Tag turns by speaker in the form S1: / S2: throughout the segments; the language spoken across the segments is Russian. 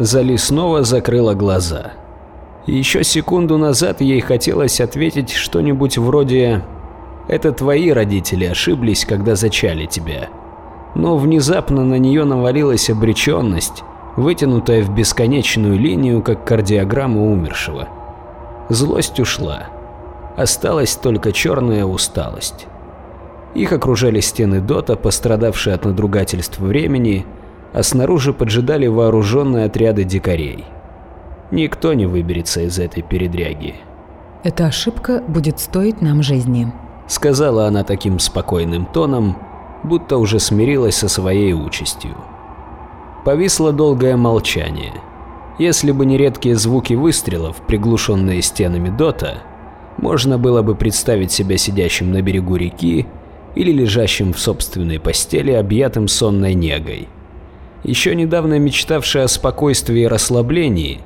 S1: Зали снова закрыла глаза. Еще секунду назад ей хотелось ответить что-нибудь вроде «Это твои родители ошиблись, когда зачали тебя». Но внезапно на нее навалилась обреченность, вытянутая в бесконечную линию, как кардиограмма умершего. Злость ушла. Осталась только черная усталость. Их окружали стены Дота, пострадавшие от надругательств времени, а снаружи поджидали вооруженные отряды дикарей. Никто не выберется из этой передряги.
S2: Эта ошибка будет стоить нам жизни.
S1: Сказала она таким спокойным тоном, будто уже смирилась со своей участью. Повисло долгое молчание. Если бы не редкие звуки выстрелов, приглушенные стенами Дота, можно было бы представить себя сидящим на берегу реки или лежащим в собственной постели, объятым сонной негой. Еще недавно мечтавшая о спокойствии и расслаблении,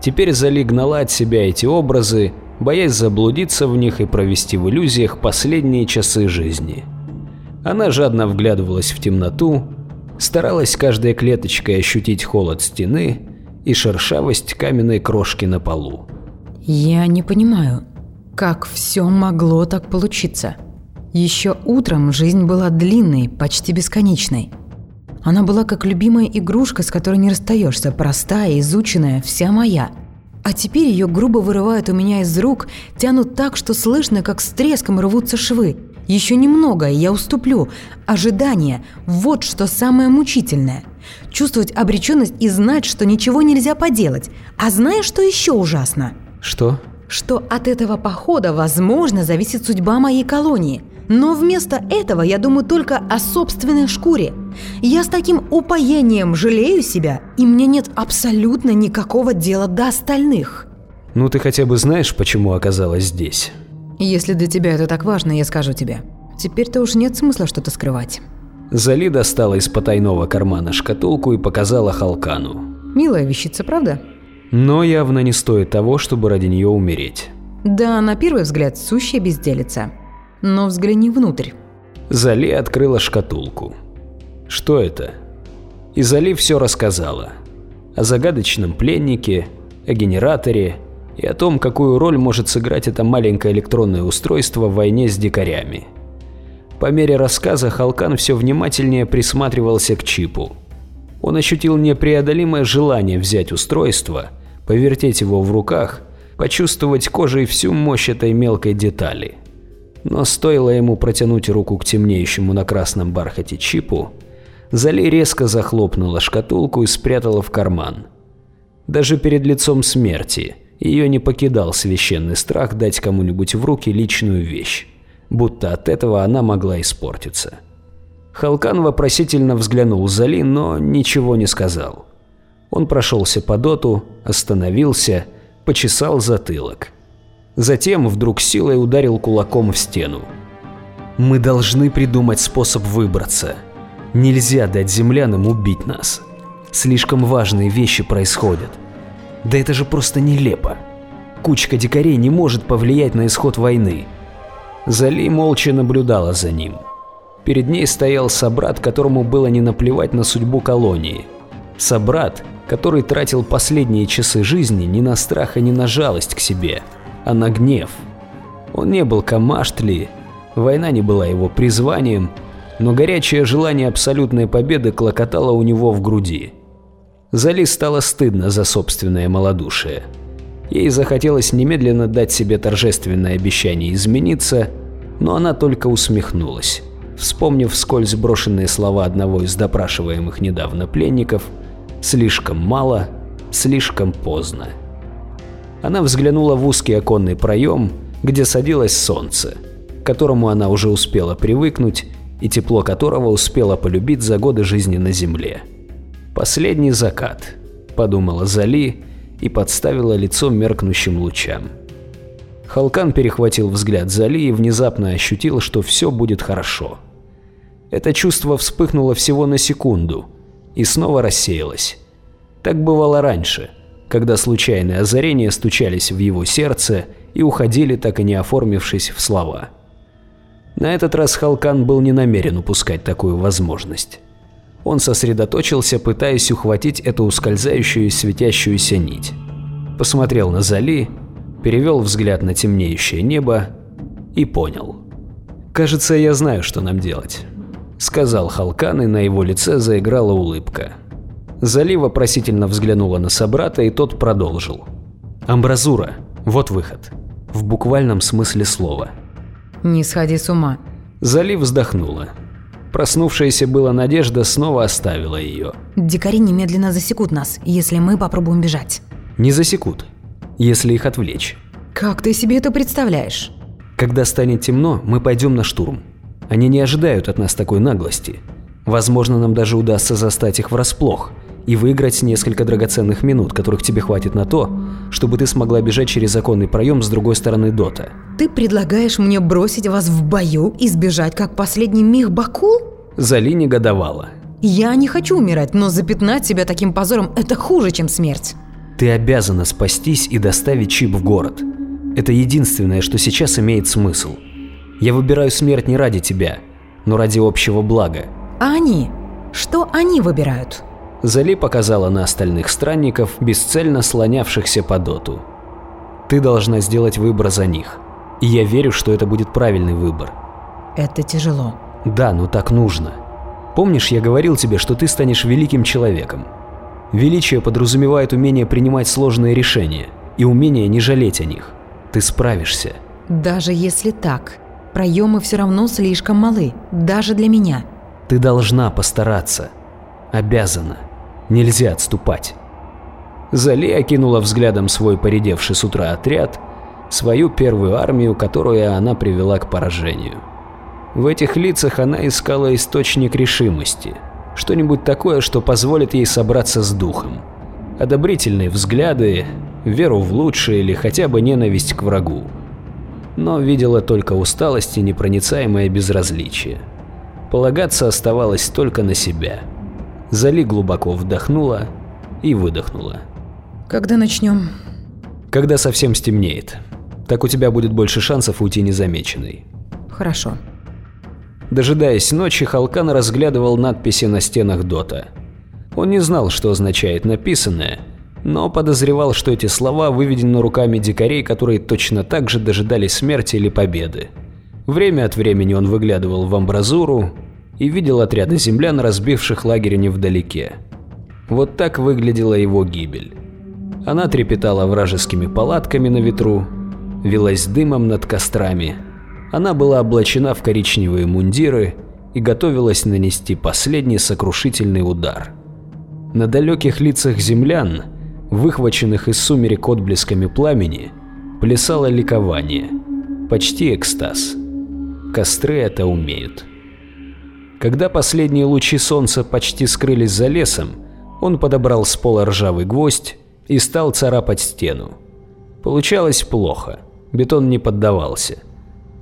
S1: теперь Зали гнала от себя эти образы, боясь заблудиться в них и провести в иллюзиях последние часы жизни. Она жадно вглядывалась в темноту, старалась каждой клеточкой ощутить холод стены и шершавость каменной крошки на полу.
S2: Я не понимаю, как все могло так получиться. Еще утром жизнь была длинной, почти бесконечной. Она была как любимая игрушка, с которой не расстаешься, простая, изученная, вся моя. А теперь ее грубо вырывают у меня из рук, тянут так, что слышно, как с треском рвутся швы. Еще немного, и я уступлю. Ожидание – вот что самое мучительное. Чувствовать обреченность и знать, что ничего нельзя поделать. А знаешь, что еще ужасно?
S1: Что?
S2: Что от этого похода, возможно, зависит судьба моей колонии. Но вместо этого я думаю только о собственной шкуре. Я с таким упоением жалею себя, и мне нет абсолютно никакого дела до остальных.
S1: Ну ты хотя бы знаешь, почему оказалась здесь?
S2: Если для тебя это так важно, я скажу тебе. Теперь-то уж нет смысла что-то скрывать.
S1: Зали достала из потайного кармана шкатулку и показала Халкану.
S2: Милая вещица, правда?
S1: Но явно не стоит того, чтобы ради нее умереть.
S2: Да, на первый взгляд, сущая безделица. Но взгляни внутрь.
S1: Зали открыла шкатулку. Что это? И Зали все рассказала. О загадочном пленнике, о генераторе и о том, какую роль может сыграть это маленькое электронное устройство в войне с дикарями. По мере рассказа Халкан все внимательнее присматривался к чипу. Он ощутил непреодолимое желание взять устройство, повертеть его в руках, почувствовать кожей всю мощь этой мелкой детали. Но стоило ему протянуть руку к темнеющему на красном бархате чипу, Зали резко захлопнула шкатулку и спрятала в карман. Даже перед лицом смерти ее не покидал священный страх дать кому-нибудь в руки личную вещь, будто от этого она могла испортиться. Халкан вопросительно взглянул Зали, но ничего не сказал. Он прошелся по доту, остановился, почесал затылок. Затем вдруг силой ударил кулаком в стену. «Мы должны придумать способ выбраться. Нельзя дать землянам убить нас. Слишком важные вещи происходят. Да это же просто нелепо. Кучка дикарей не может повлиять на исход войны». Зали молча наблюдала за ним. Перед ней стоял собрат, которому было не наплевать на судьбу колонии. Собрат, который тратил последние часы жизни не на страх и не на жалость к себе – а на гнев. Он не был Камаштли, война не была его призванием, но горячее желание абсолютной победы клокотало у него в груди. Зали стало стыдно за собственное малодушие. Ей захотелось немедленно дать себе торжественное обещание измениться, но она только усмехнулась, вспомнив вскользь брошенные слова одного из допрашиваемых недавно пленников «слишком мало, слишком поздно». Она взглянула в узкий оконный проем, где садилось солнце, к которому она уже успела привыкнуть и тепло которого успела полюбить за годы жизни на Земле. «Последний закат», – подумала Зали и подставила лицо меркнущим лучам. Халкан перехватил взгляд Зали и внезапно ощутил, что все будет хорошо. Это чувство вспыхнуло всего на секунду и снова рассеялось. Так бывало раньше – когда случайные озарения стучались в его сердце и уходили, так и не оформившись в слова. На этот раз Халкан был не намерен упускать такую возможность. Он сосредоточился, пытаясь ухватить эту ускользающую светящуюся нить. Посмотрел на Зали, перевел взгляд на темнеющее небо и понял. «Кажется, я знаю, что нам делать», — сказал Халкан, и на его лице заиграла улыбка. Зали вопросительно взглянула на собрата, и тот продолжил. «Амбразура. Вот выход. В буквальном смысле слова».
S2: «Не сходи с ума».
S1: Зали вздохнула. Проснувшаяся была надежда снова оставила ее.
S2: «Дикари немедленно засекут нас, если мы попробуем бежать».
S1: Не засекут, если их отвлечь.
S2: «Как ты себе это представляешь?»
S1: Когда станет темно, мы пойдем на штурм. Они не ожидают от нас такой наглости. Возможно, нам даже удастся застать их врасплох и выиграть несколько драгоценных минут, которых тебе хватит на то, чтобы ты смогла бежать через законный проем с другой стороны Дота.
S2: Ты предлагаешь мне бросить вас в бою и сбежать, как последний мих Бакул?
S1: Зали негодовала.
S2: Я не хочу умирать, но запятнать себя таким позором – это хуже, чем смерть.
S1: Ты обязана спастись и доставить чип в город. Это единственное, что сейчас имеет смысл. Я выбираю смерть не ради тебя, но ради общего блага.
S2: А они? Что они выбирают?
S1: Зали показала на остальных странников, бесцельно слонявшихся по доту. Ты должна сделать выбор за них. И я верю, что это будет правильный выбор.
S2: Это тяжело.
S1: Да, но так нужно. Помнишь, я говорил тебе, что ты станешь великим человеком? Величие подразумевает умение принимать сложные решения и умение не жалеть о них. Ты справишься.
S2: Даже если так, проемы все равно слишком малы, даже для меня.
S1: Ты должна постараться. Обязана. Нельзя отступать. Зали окинула взглядом свой поредевший с утра отряд, свою первую армию, которую она привела к поражению. В этих лицах она искала источник решимости, что-нибудь такое, что позволит ей собраться с духом. Одобрительные взгляды, веру в лучшее или хотя бы ненависть к врагу. Но видела только усталость и непроницаемое безразличие. Полагаться оставалось только на себя. Зали глубоко вдохнула и выдохнула.
S2: Когда начнем?
S1: Когда совсем стемнеет. Так у тебя будет больше шансов уйти незамеченной.
S2: Хорошо.
S1: Дожидаясь ночи, Халкан разглядывал надписи на стенах Дота. Он не знал, что означает написанное, но подозревал, что эти слова выведены руками дикарей, которые точно так же дожидались смерти или победы. Время от времени он выглядывал в амбразуру и видел отряды землян, разбивших лагерь невдалеке. Вот так выглядела его гибель. Она трепетала вражескими палатками на ветру, велась дымом над кострами. Она была облачена в коричневые мундиры и готовилась нанести последний сокрушительный удар. На далеких лицах землян, выхваченных из сумерек отблесками пламени, плясало ликование, почти экстаз. Костры это умеют. Когда последние лучи солнца почти скрылись за лесом, он подобрал с пола ржавый гвоздь и стал царапать стену. Получалось плохо, бетон не поддавался.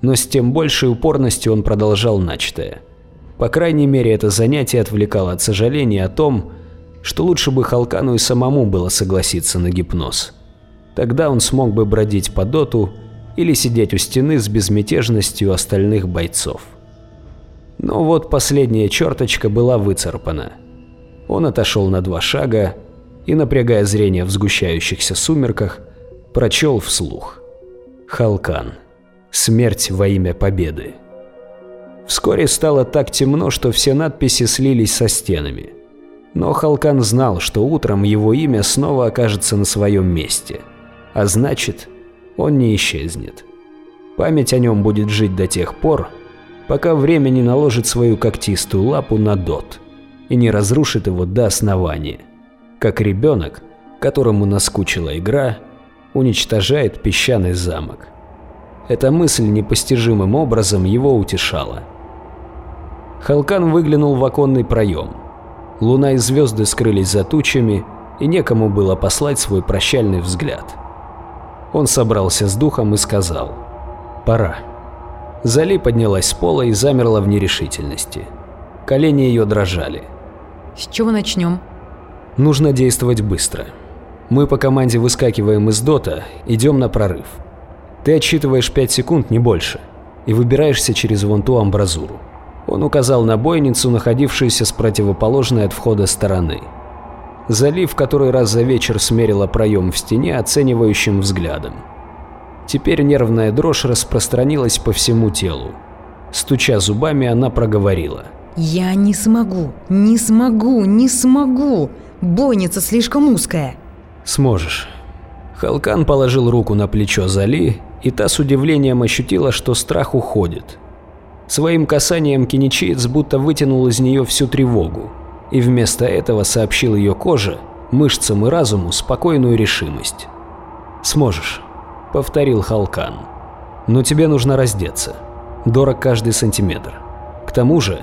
S1: Но с тем большей упорностью он продолжал начатое. По крайней мере, это занятие отвлекало от сожаления о том, что лучше бы Халкану и самому было согласиться на гипноз. Тогда он смог бы бродить по доту или сидеть у стены с безмятежностью остальных бойцов. Но вот последняя черточка была выцарпана. Он отошел на два шага и, напрягая зрение в сгущающихся сумерках, прочел вслух. Халкан. Смерть во имя победы. Вскоре стало так темно, что все надписи слились со стенами. Но Халкан знал, что утром его имя снова окажется на своем месте. А значит, он не исчезнет. Память о нем будет жить до тех пор, пока время не наложит свою когтистую лапу на дот и не разрушит его до основания, как ребенок, которому наскучила игра, уничтожает песчаный замок. Эта мысль непостижимым образом его утешала. Халкан выглянул в оконный проем. Луна и звезды скрылись за тучами, и некому было послать свой прощальный взгляд. Он собрался с духом и сказал «Пора». Зали поднялась с пола и замерла в нерешительности. Колени ее дрожали.
S2: С чего начнем?
S1: Нужно действовать быстро. Мы по команде выскакиваем из дота, идем на прорыв. Ты отсчитываешь 5 секунд, не больше, и выбираешься через вон ту амбразуру. Он указал на бойницу, находившуюся с противоположной от входа стороны. Залив который раз за вечер смерила проем в стене оценивающим взглядом. Теперь нервная дрожь распространилась по всему телу. Стуча зубами, она проговорила.
S2: «Я не смогу, не смогу, не смогу! Бойница слишком узкая!»
S1: «Сможешь». Халкан положил руку на плечо Зали, и та с удивлением ощутила, что страх уходит. Своим касанием киничиец будто вытянул из нее всю тревогу, и вместо этого сообщил ее коже, мышцам и разуму спокойную решимость. «Сможешь», — повторил Халкан. «Но тебе нужно раздеться. Дорог каждый сантиметр. К тому же,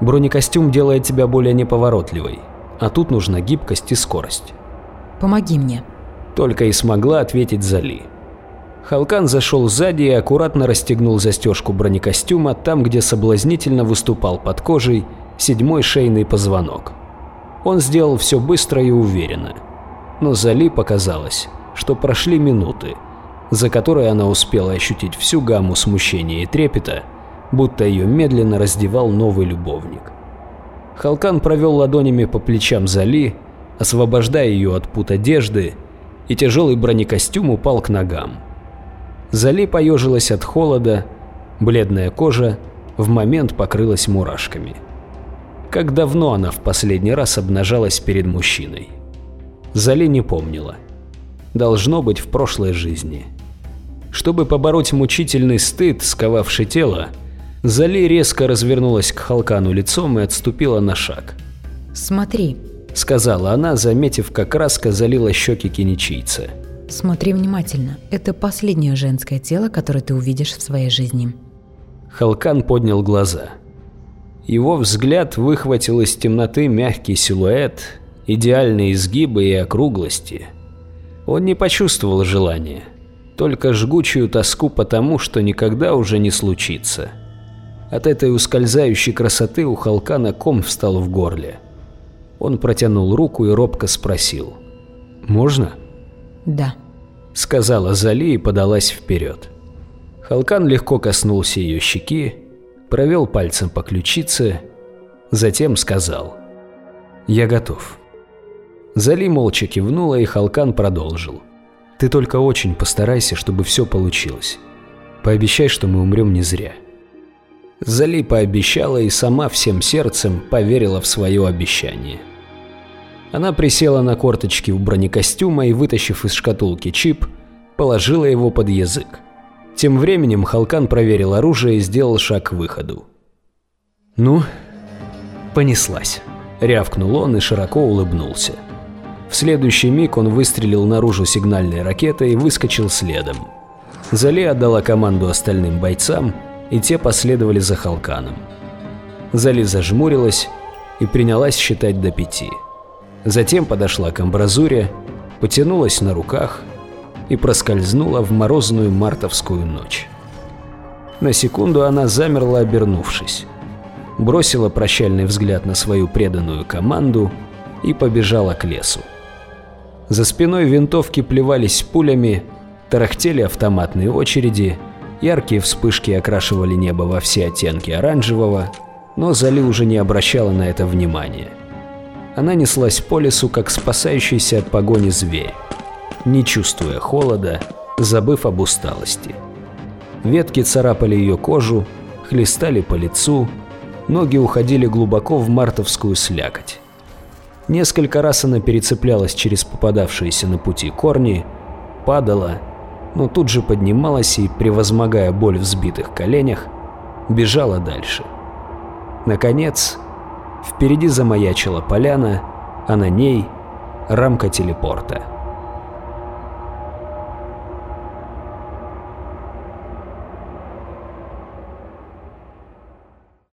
S1: бронекостюм делает тебя более неповоротливой, а тут нужна гибкость и скорость».
S2: «Помоги мне», —
S1: только и смогла ответить Зали. Халкан зашел сзади и аккуратно расстегнул застежку бронекостюма там, где соблазнительно выступал под кожей седьмой шейный позвонок. Он сделал все быстро и уверенно. Но Зали показалось, что прошли минуты, за которые она успела ощутить всю гамму смущения и трепета, будто ее медленно раздевал новый любовник. Халкан провел ладонями по плечам Зали, освобождая ее от пут одежды, и тяжелый бронекостюм упал к ногам. Зали поежилась от холода, бледная кожа в момент покрылась мурашками. Как давно она в последний раз обнажалась перед мужчиной? Зали не помнила. Должно быть в прошлой жизни. Чтобы побороть мучительный стыд, сковавший тело, Зали резко развернулась к Халкану лицом и отступила на шаг.
S2: «Смотри», —
S1: сказала она, заметив, как краска залила щеки киничийца.
S2: Смотри внимательно. Это последнее женское тело, которое ты увидишь в своей жизни.
S1: Халкан поднял глаза. Его взгляд выхватил из темноты мягкий силуэт, идеальные изгибы и округлости. Он не почувствовал желания, только жгучую тоску по тому, что никогда уже не случится. От этой ускользающей красоты у Халкана ком встал в горле. Он протянул руку и робко спросил. «Можно?»
S2: «Да», —
S1: сказала Зали и подалась вперед. Халкан легко коснулся ее щеки, провел пальцем по ключице, затем сказал «Я готов». Зали молча кивнула, и Халкан продолжил. «Ты только очень постарайся, чтобы все получилось. Пообещай, что мы умрем не зря». Зали пообещала и сама всем сердцем поверила в свое обещание. Она присела на корточки у бронекостюма и, вытащив из шкатулки чип, положила его под язык. Тем временем Халкан проверил оружие и сделал шаг к выходу. «Ну, понеслась», — рявкнул он и широко улыбнулся. В следующий миг он выстрелил наружу сигнальной ракетой и выскочил следом. Зали отдала команду остальным бойцам, и те последовали за Халканом. Зали зажмурилась и принялась считать до пяти. Затем подошла к амбразуре, потянулась на руках и проскользнула в морозную мартовскую ночь. На секунду она замерла, обернувшись. Бросила прощальный взгляд на свою преданную команду и побежала к лесу. За спиной винтовки плевались пулями, тарахтели автоматные очереди, яркие вспышки окрашивали небо во все оттенки оранжевого, но Зали уже не обращала на это внимания. Она неслась по лесу, как спасающийся от погони зверь, не чувствуя холода, забыв об усталости. Ветки царапали ее кожу, хлестали по лицу, ноги уходили глубоко в мартовскую слякоть. Несколько раз она перецеплялась через попадавшиеся на пути корни, падала, но тут же поднималась и, превозмогая боль в сбитых коленях, бежала дальше. Наконец, Впереди замаячила поляна, а на ней рамка телепорта.